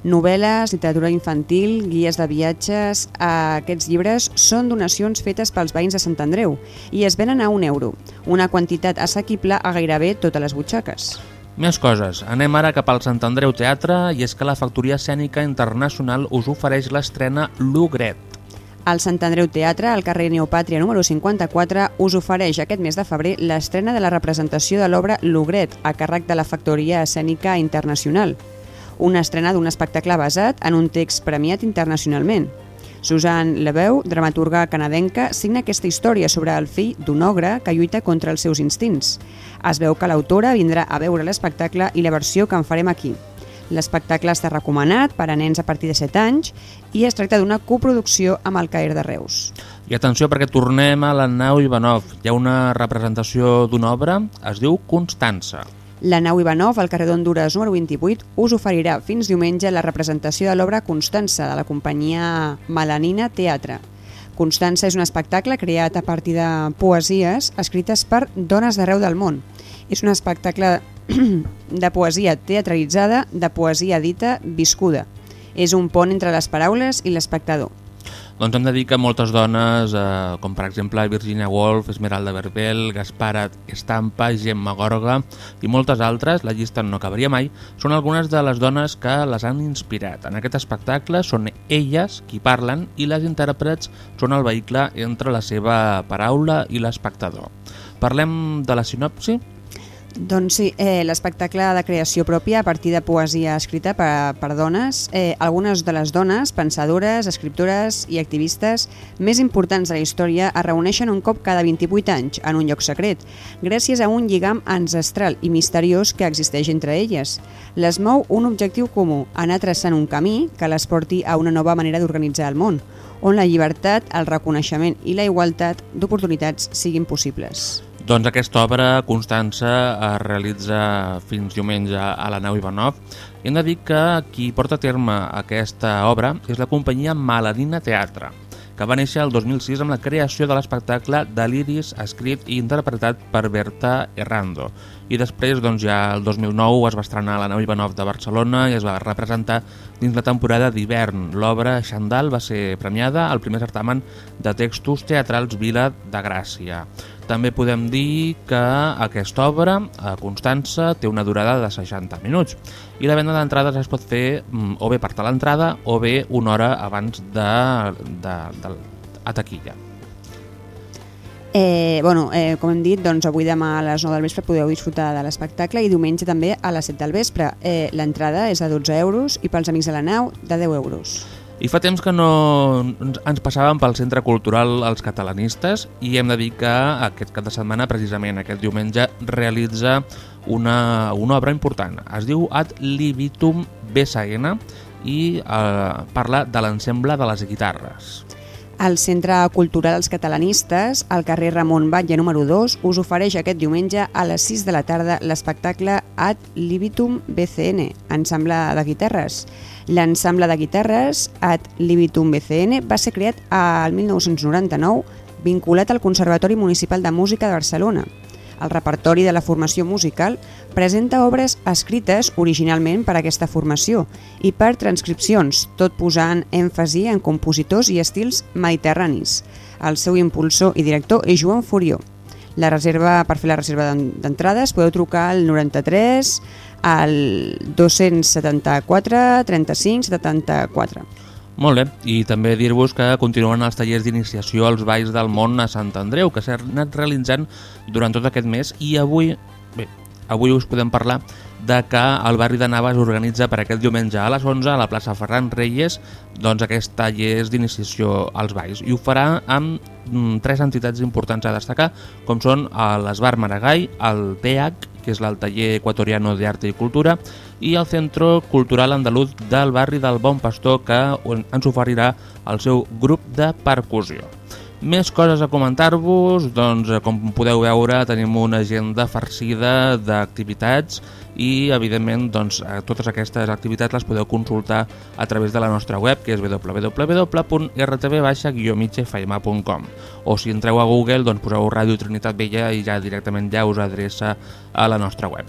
Novel·les, literatura infantil, guies de viatges... Aquests llibres són donacions fetes pels veïns de Sant Andreu i es venen a un euro, una quantitat assequible a gairebé totes les butxaques. Més coses. Anem ara cap al Sant Andreu Teatre i és que la Factoria Escènica Internacional us ofereix l'estrena L'Ugret, el Sant Andreu Teatre, al carrer Neopàtria número 54, us ofereix aquest mes de febrer l'estrena de la representació de l'obra L'Ugret, a càrrec de la Factoria Escènica Internacional. Una estrena d'un espectacle basat en un text premiat internacionalment. Susan Leveu, dramaturga canadenca, signa aquesta història sobre el fill d'un ogre que lluita contra els seus instints. Es veu que l'autora vindrà a veure l'espectacle i la versió que en farem aquí. L'espectacle està recomanat per a nens a partir de 7 anys i es tracta d'una coproducció amb el CAER de Reus. I atenció perquè tornem a la nau Ivanov. Hi ha una representació d'una obra, es diu Constança. La nau Ivanov, al carrer d'Honduras número 28, us oferirà fins diumenge la representació de l'obra Constança de la companyia Melanina Teatre. Constança és un espectacle creat a partir de poesies escrites per dones d'arreu del món. És un espectacle *clears throat* de poesia teatralitzada, de poesia dita viscuda. És un pont entre les paraules i l'espectador. Doncs hem de dir que moltes dones, eh, com per exemple Virginia Woolf, Esmeralda Verbel, Gaspara Estampa, Gemma Gorga i moltes altres, la llista no acabaria mai, són algunes de les dones que les han inspirat. En aquest espectacle són elles qui parlen i les intèrprets són el vehicle entre la seva paraula i l'espectador. Parlem de la sinopsi? Doncs sí, eh, l'espectacle de creació pròpia a partir de poesia escrita per, per dones. Eh, algunes de les dones, pensadores, escriptores i activistes més importants de la història es reuneixen un cop cada 28 anys en un lloc secret, gràcies a un lligam ancestral i misteriós que existeix entre elles. Les mou un objectiu comú, anar traçant un camí que les porti a una nova manera d'organitzar el món, on la llibertat, el reconeixement i la igualtat d'oportunitats siguin possibles. Doncs aquesta obra, Constança, es realitza fins diumenge a la nau Ivanov i hem de dir que qui porta a terme aquesta obra és la companyia Maladina Teatre, que va néixer el 2006 amb la creació de l'espectacle Deliris, escrit i interpretat per Berta Errando. I després, doncs, ja el 2009 es va estrenar a la nau Ivanov de Barcelona i es va representar dins la temporada d'hivern. L'obra Xandall va ser premiada al primer certamen de textos teatrals Vila de Gràcia. També podem dir que aquesta obra, a Constança, té una durada de 60 minuts i la venda d'entrades es pot fer mm, o bé per tal l'entrada o bé una hora abans de, de, de, a taquilla. Eh, bueno, eh, com hem dit, doncs avui demà a les 9 del vespre podeu disfrutar de l'espectacle i diumenge també a les 7 del vespre. Eh, L'entrada és de 12 euros i pels amics de la nau de 10 euros. I fa temps que no ens passàvem pel Centre Cultural els catalanistes i hem de dir que aquest cap de setmana, precisament aquest diumenge, realitza una, una obra important. Es diu Ad Libitum BSN i eh, parla de l'ensemble de les guitarres. El Centre Cultural Els Catalanistes, al carrer Ramon Batlle número 2, us ofereix aquest diumenge a les 6 de la tarda l'espectacle Ad Libitum BCN, ensemble de guitarres. L'ensemble de guitarres Ad Libitum BCN va ser creat al 1999 vinculat al Conservatori Municipal de Música de Barcelona. El repertori de la formació musical presenta obres escrites originalment per aquesta formació i per transcripcions, tot posant èmfasi en compositors i estils mediterranis. El seu impulsor i director és Joan Furió. La reserva, per fer la reserva d'entrades podeu trucar al 93 al 274 35 74. Molt bé, i també dir-vos que continuen els tallers d'iniciació als Valls del Món a Sant Andreu, que s'han anat realitzant durant tot aquest mes i avui, avui us podem parlar de que el barri de Navas organitza per aquest diumenge a les 11 a la plaça Ferran Reyes doncs, aquests tallers d'iniciació als Valls i ho farà amb mm, tres entitats importants a destacar com són l'Esbar Maragall, el TEAC que és el taller equatoriano de arte i cultura, i el Centro Cultural Andaluz del barri del Bon Pastor, que ens oferirà el seu grup de percussió. Més coses a comentar-vos, doncs com podeu veure tenim una agenda farcida d'activitats i evidentment doncs, totes aquestes activitats les podeu consultar a través de la nostra web que és www.rtv-migfm.com o si entreu a Google doncs poseu Ràdio Trinitat Vella i ja directament ja us adreça a la nostra web.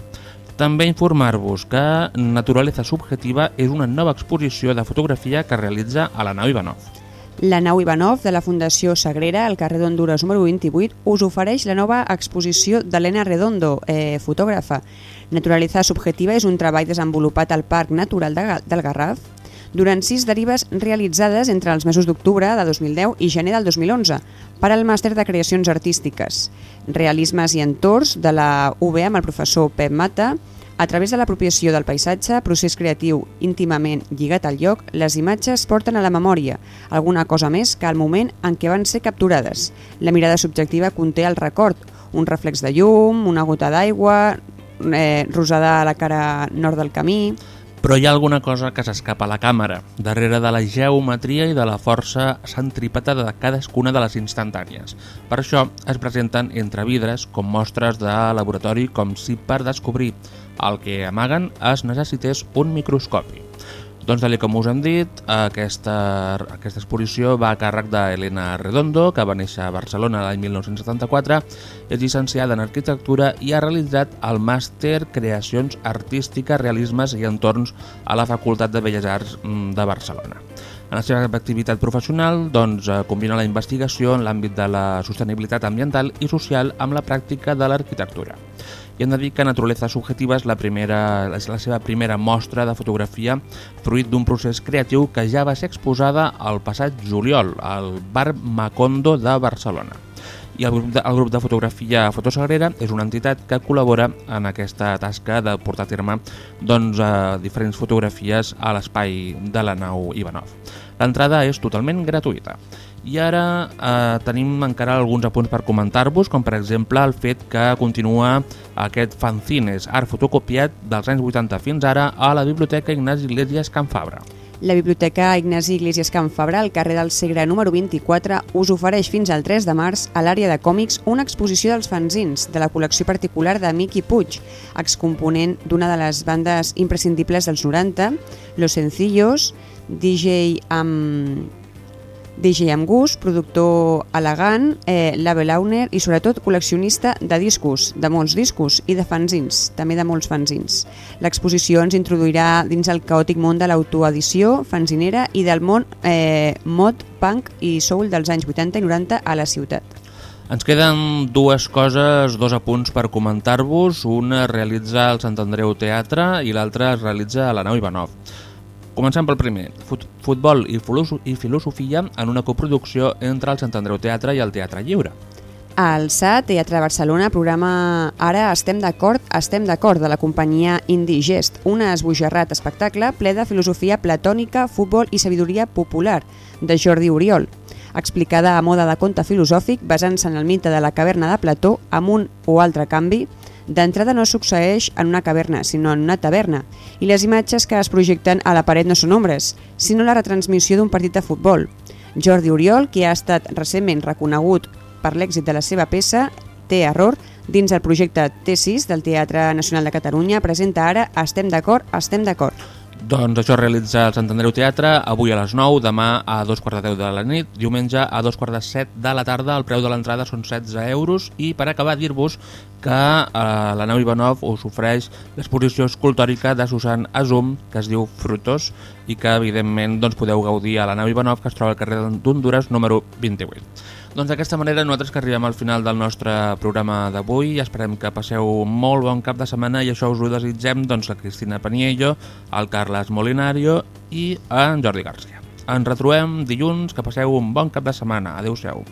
També informar-vos que Naturaleza Subjetiva és una nova exposició de fotografia que realitza a la nau Ivanov. La nau Ivanov de la Fundació Sagrera, al carrer d'Honduras número 28, us ofereix la nova exposició d'Helena Redondo, eh, fotògrafa. Naturalitzar Subjetiva és un treball desenvolupat al Parc Natural de, del Garraf durant sis derives realitzades entre els mesos d'octubre de 2010 i gener del 2011 per al màster de creacions artístiques, realismes i entorns de la UB amb el professor Pep Mata, a través de l'apropiació del paisatge, procés creatiu íntimament lligat al lloc, les imatges porten a la memòria alguna cosa més que al moment en què van ser capturades. La mirada subjectiva conté el record, un reflex de llum, una gota d'aigua, eh, rosada a la cara nord del camí... Però hi ha alguna cosa que s'escapa a la càmera, darrere de la geometria i de la força centrípeta de cadascuna de les instantànies. Per això es presenten entre vidres com mostres de laboratori com si per descobrir el que amaguen es necessités un microscopi. Doncs, tal com us hem dit, aquesta, aquesta exposició va a càrrec d'Helena Redondo, que va néixer a Barcelona l'any 1974, és llicenciada en arquitectura i ha realitzat el màster Creacions Artístiques, Realismes i Entorns a la Facultat de Belles Arts mm, de Barcelona. En la seva activitat professional doncs, combina la investigació en l'àmbit de la sostenibilitat ambiental i social amb la pràctica de l'arquitectura i hem de dir que Naturaleza Subjetiva és la, primera, és la seva primera mostra de fotografia fruit d'un procés creatiu que ja va ser exposada al passat juliol al Bar Macondo de Barcelona. I el grup de, el grup de fotografia Fotosagrera és una entitat que col·labora en aquesta tasca de portar a terme doncs, eh, diferents fotografies a l'espai de la nau Ivanov. L'entrada és totalment gratuïta. I ara eh, tenim encara alguns apunts per comentar-vos, com per exemple el fet que continua aquest fanzines art fotocopiat dels anys 80 fins ara a la Biblioteca Ignasi Iglesias Can Fabra. La Biblioteca Ignasi Iglesias Can Fabra, al carrer del Segre número 24, us ofereix fins al 3 de març a l'àrea de còmics una exposició dels fanzins de la col·lecció particular de Miqui Puig, excomponent d'una de les bandes imprescindibles dels 90, Los Sencillos, DJ amb DJ amb gust, productor elegant, eh, label owner i sobretot col·leccionista de discos, de molts discos i de fanzins, també de molts fanzins. L'exposició ens introduirà dins el caòtic món de l'autoedició fanzinera i del món eh, mod, punk i soul dels anys 80 i 90 a la ciutat. Ens queden dues coses, dos apunts per comentar-vos. Una realitza el Sant Andreu Teatre i l'altra es realitza a la nau Ivanov. Comencem pel primer, futbol i filosofia en una coproducció entre el Sant Andreu Teatre i el Teatre Lliure. El SAT, Teatre Barcelona, programa Ara estem d'acord, estem d'acord, de la companyia Indigest, un esbojarrat espectacle ple de filosofia platònica, futbol i sabidoria popular, de Jordi Oriol, explicada a moda de conte filosòfic basant-se en el mite de la caverna de Plató amb un o altre canvi, d'entrada no succeeix en una caverna, sinó en una taverna, i les imatges que es projecten a la paret no són ombres, sinó la retransmissió d'un partit de futbol. Jordi Oriol, qui ha estat recentment reconegut per l'èxit de la seva peça, té error, dins el projecte T6 del Teatre Nacional de Catalunya, presenta ara Estem d'acord, estem d'acord. Doncs això realitza el Sant Andreu Teatre avui a les 9, demà a dos quarts de 10 de la nit, diumenge a dos quarts de 7 de la tarda. El preu de l'entrada són 16 euros i per acabar dir-vos que eh, la nau Ivanov us ofereix l'exposició escultòrica de Susan Azum que es diu Frutos i que evidentment doncs, podeu gaudir a la nau Ivanov que es troba al carrer d'Honduras número 28. Doncs d'aquesta manera nosaltres que arribem al final del nostre programa d'avui esperem que passeu molt bon cap de setmana i això us ho desitgem doncs, a Cristina Paniello, al Carles Molinario i a en Jordi Garcia. Ens retrobem dilluns, que passeu un bon cap de setmana. Adéu-siau.